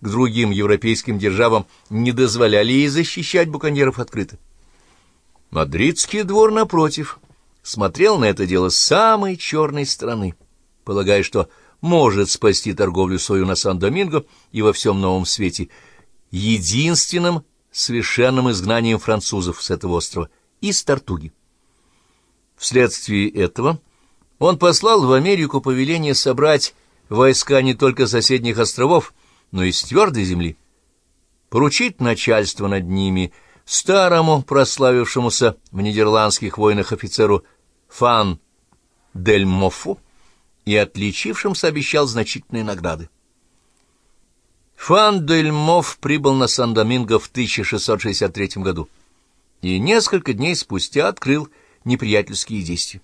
к другим европейским державам не дозволяли ей защищать буконьеров открыто. Мадридский двор, напротив, смотрел на это дело с самой черной стороны, полагая, что может спасти торговлю свою на Сан-Доминго и во всем новом свете единственным совершенным изгнанием французов с этого острова из Тартуги. Вследствие этого он послал в Америку повеление собрать войска не только соседних островов, но и с твердой земли, поручить начальство над ними старому, прославившемуся в нидерландских войнах офицеру Фан Дель Моффу, и отличившимся обещал значительные награды. Фан Дель Мофф прибыл на Сан-Доминго в 1663 году и несколько дней спустя открыл неприятельские действия.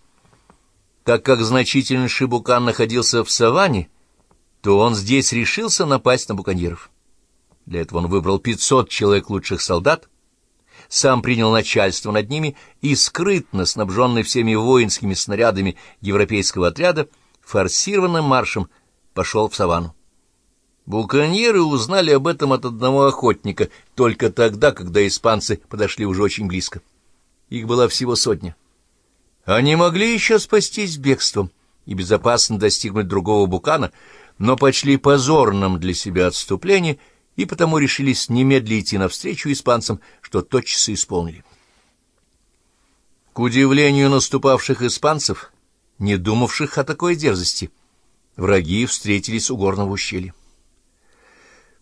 Так как значительнейший Букан находился в саванне, то он здесь решился напасть на буконьеров. Для этого он выбрал 500 человек лучших солдат, сам принял начальство над ними и, скрытно снабженный всеми воинскими снарядами европейского отряда, форсированным маршем пошел в саванну. Буконьеры узнали об этом от одного охотника только тогда, когда испанцы подошли уже очень близко. Их была всего сотня. Они могли еще спастись бегством и безопасно достигнуть другого букана, но почли позорным для себя отступление и потому решились немедленно идти навстречу испанцам, что тотчас и исполнили. К удивлению наступавших испанцев, не думавших о такой дерзости, враги встретились у горного ущелья.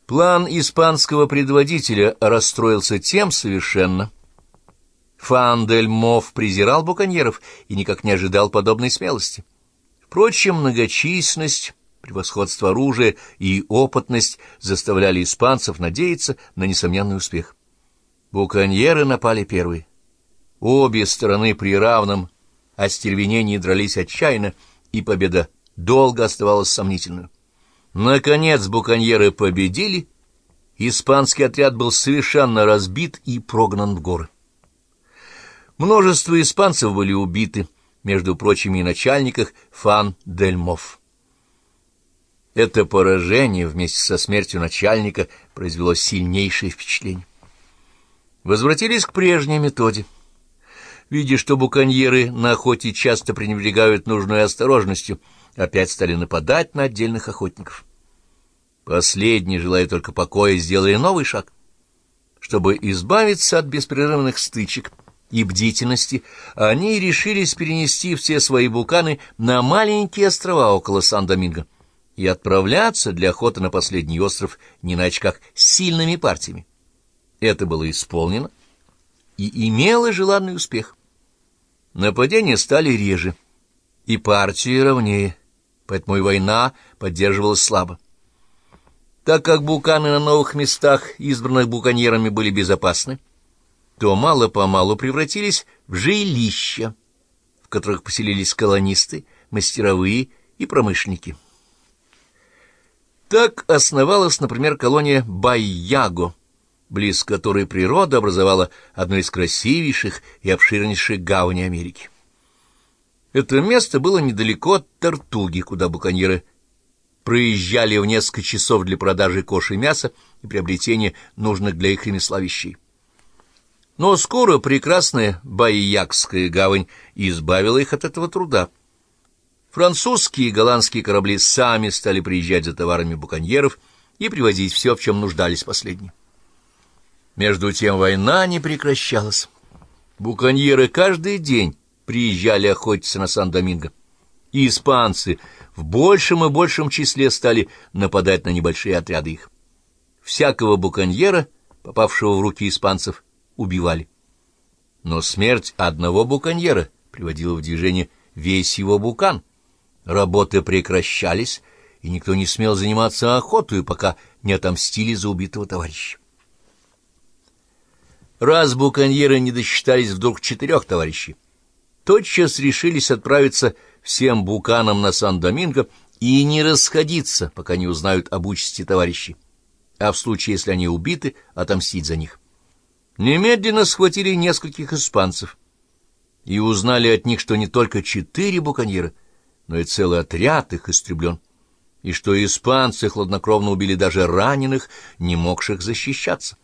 План испанского предводителя расстроился тем совершенно. Фан-дель-Мов презирал буконьеров и никак не ожидал подобной смелости. Впрочем, многочисленность, превосходство оружия и опытность заставляли испанцев надеяться на несомненный успех. Буконьеры напали первые. Обе стороны при равном остервенении дрались отчаянно, и победа долго оставалась сомнительной. Наконец буконьеры победили, испанский отряд был совершенно разбит и прогнан в горы. Множество испанцев были убиты, между прочими и начальниках Фан Дельмов. Это поражение вместе со смертью начальника произвело сильнейшее впечатление. Возвратились к прежней методе. Видя, что буконьеры на охоте часто пренебрегают нужной осторожностью, опять стали нападать на отдельных охотников. Последние, желая только покоя, сделали новый шаг. Чтобы избавиться от беспрерывных стычек и бдительности, они решились перенести все свои буканы на маленькие острова около Сан-Доминго и отправляться для охоты на последний остров не иначе как сильными партиями. Это было исполнено и имело желанный успех. Нападения стали реже, и партии ровнее, поэтому и война поддерживалась слабо. Так как буканы на новых местах, избранных буконьерами, были безопасны, то мало-помалу превратились в жилища, в которых поселились колонисты, мастеровые и промышленники. Так основалась, например, колония Байяго, близ которой природа образовала одну из красивейших и обширнейших гаваней Америки. Это место было недалеко от Тартуги, куда буконьеры проезжали в несколько часов для продажи коши мяса и приобретения нужных для их ремесла вещей. Но скоро прекрасная Баиякская гавань избавила их от этого труда. Французские и голландские корабли сами стали приезжать за товарами буконьеров и привозить все, в чем нуждались последние. Между тем война не прекращалась. Буконьеры каждый день приезжали охотиться на Сан-Доминго. И испанцы в большем и большем числе стали нападать на небольшие отряды их. Всякого буконьера, попавшего в руки испанцев, убивали. Но смерть одного буконьера приводила в движение весь его букан — Работы прекращались, и никто не смел заниматься охотой, пока не отомстили за убитого товарища. Раз буконьеры не досчитались вдруг четырех товарищей, тотчас решились отправиться всем буканам на Сан-Доминго и не расходиться, пока не узнают об участи товарищей, а в случае, если они убиты, отомстить за них. Немедленно схватили нескольких испанцев и узнали от них, что не только четыре буконьера — но и целый отряд их истреблен. и что испанцы хладнокровно убили даже раненых, не могших защищаться.